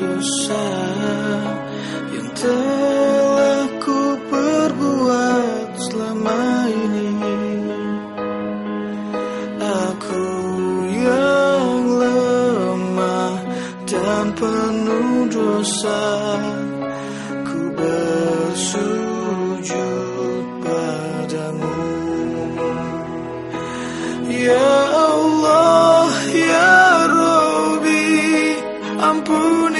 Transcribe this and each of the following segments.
dosa yang telah ku perbuat selama ini. Aku yang lemah dan penuh dosa, ku bersujud padamu. Ya campune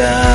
down.